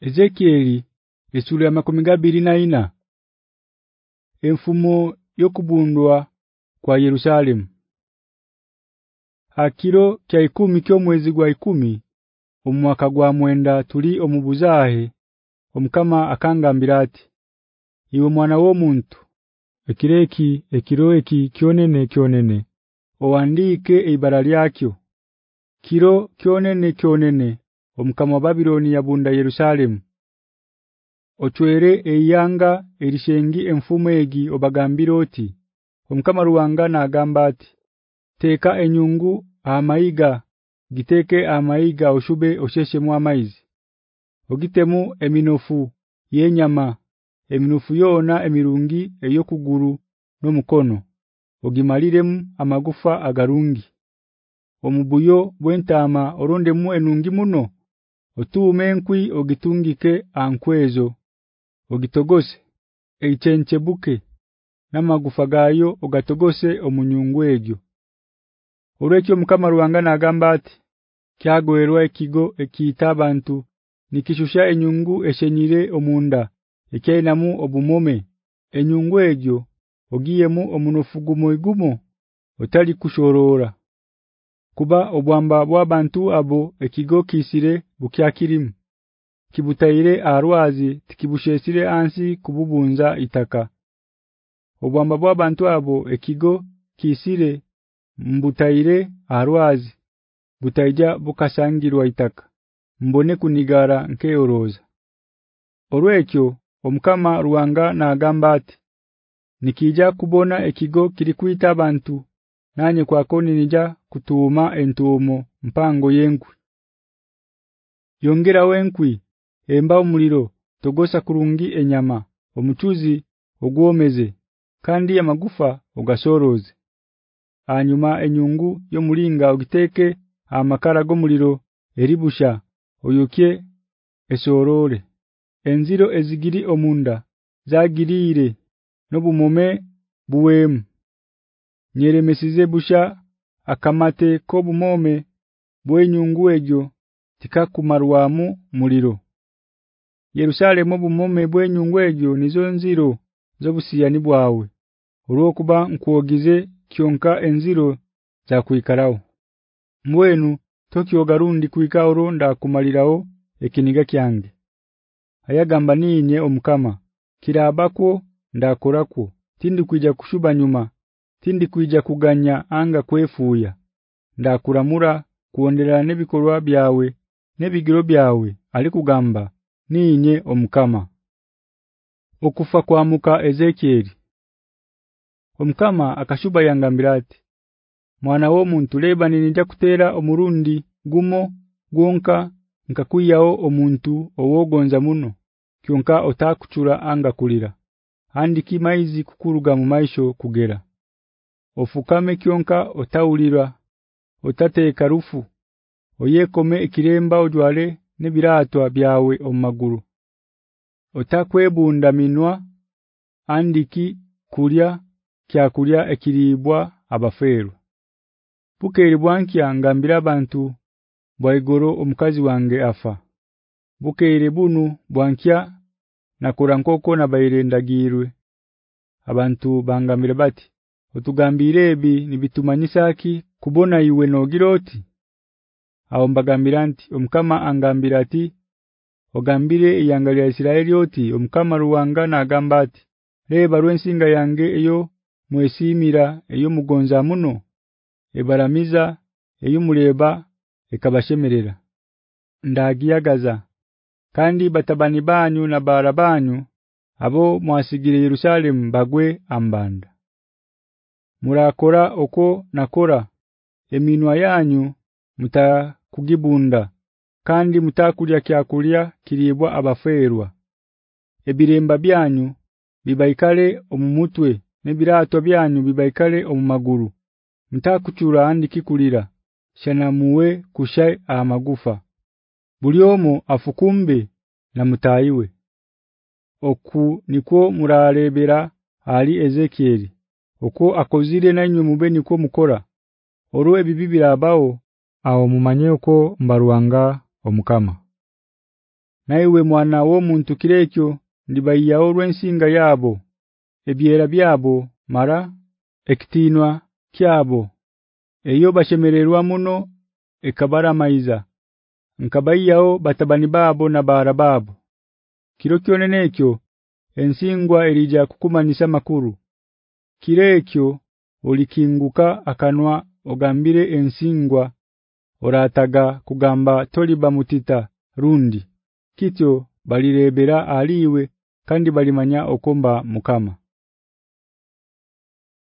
Ezekieli esura ya 24 Enfumo yokubundwa kwa Yerusalemu. Akiro kya 10 kyo mwezi gwa 10 omwaka gwa mwenda tuli omubuzahe omkama akangambira ati Iwe mwana wo muntu ekireki ekiroeki kyonene kyonene oandike ibara lyakyo. Kiro kyonene kyonene omkama wa Babiloni yabunda Yerusalemu. Ochwere eyanga erishengi enfumo egi obagambiroti omkama ruwanga na agamba ati teka enyungu amaiga giteke amaiga oshube osheshe mu amaizi. Ogitemu eminofu yenyama eminofu yona emirungi eyokuguru no mukono ogimaliremu amagufa agarungi. Omubuyo bwentama orondemu enungi muno otume enkwi ogitungike ankwezo ogitogose eichenchebuke namagufa gayo ogatogose omunyungu egyo. Olwekyo mukama ruwanga na agamba ati kyagoerwa ekigo ekita abantu nikishusha enyungu eshenyire omunda ekyainamu obumome. Enyungu egyo ogiyemu omunofugumo igumo otali kushorora kuba obwamba bw'abantu abo ekigo kisire bukyakirimu kibutaire arwazi tikibushesire ansi kububunza itaka. Obwamba bw'abantu abo ekigo kisire mbutaire arwazi butaija bukashangirwa itaka. Mbone kunigara nkeoroza orwekyo omkama ruwanga na agambate nikija kubona ekigo kirikuita abantu nanye kwa koni nija kutuuma entuumo mpango yenkwi. Yongera wenkwi emba omuliro togosa kurungi enyama omuchuzi ogwomeze kandi amagufa ogasoroze anyuma enyungu yo mulinga ogiteke amakara gomuliro eribusha oyukie esorore enziro ezigiri omunda zagirire nobumome buwemu nyeremesize busha akamate kobumome bwenyungu ejo tikakumarwamu muliro. Yerusalemu bumome bwenyungu ejo nizo nziro zobusiyani bwawe olwokuba nkuogize kyonka enziro za kuikarao mwenu tokyo garundi kuika oronda kumalirao ekiniga kyange. Ayagamba ninye omkama kirabako ndakorako tindi kuija kushuba nyuma tindi kuija kuganya anga kwefuya. Ndakuramura kuondelana nebikolwa byawe nebigiro byawe alikugamba ninye omkama okufa kwa muka Ezekiel Omkama akashuba yangambirati Mwana wo muntu leba ninja kutera omurundi gumo gwonka nkakuyao omuntu owogonza muno kyonka otakuchura anga kulira. Andiki maizi kukuruga mu maisho kugera ofukame kyonka otaulira otate karufu oyekome ikiremba ojwale nebiraatwa byawe omaguru otakwebunda minwa andiki kulya kyakulya ekiribwa abaferu Bukeri bwanki angambira abantu bwaigoro omukazi wange afa. Bukeri bunu bwankya na kurankoko na bairendagirwe. Abantu bangambira bati otugambire ebi nibitumanyisaki kubona iwe nogiroti Aho mbagambira nti omkama angambira ati ogambire ya Isiraeli oti omkama ruwanga na agambati leba rwensinga yange iyo mwesimira iyo mugonza muno ebaramiza iyo muleba ekabashemerera. Ndagiyagaza kandi batabani banyu na barabanyu abo mwasigire Yerusalemu bagwe ambanda murakora oko nakora. Eminwa yanyu mutakugibunda kandi mutakulya kyakulya kiribwa abaferwa ebiremba byanyu bibaikale omumutwe nebirato byanyu bibaikale omumaguru mtakuchura andi kikulira shana muwe kushai amagufa. Buliomo afukumbe na mutaiwe oku niko muralebera ali Ezekieli oku akozire nanywe mube niko mukora. Orwe bibibira abao aho mumanye uko mbaruanga omukama. Naiwe mwana wo muntu kirekyo ndibayiyaho rwensinga yabo ebyera byabo mara ekitinwa kyabo. Eyo bashemererwa muno ekabara maiza nkabayiyaho batabani babo na bara babo kiro kyonene ekyo ensingwa elija kukumanisa makuru kirekyo olikinguka akanwa ogambire ensingwa orataga kugamba toliba mutita rundi. Kityo balirebera aliwe kandi balimanya okomba mukama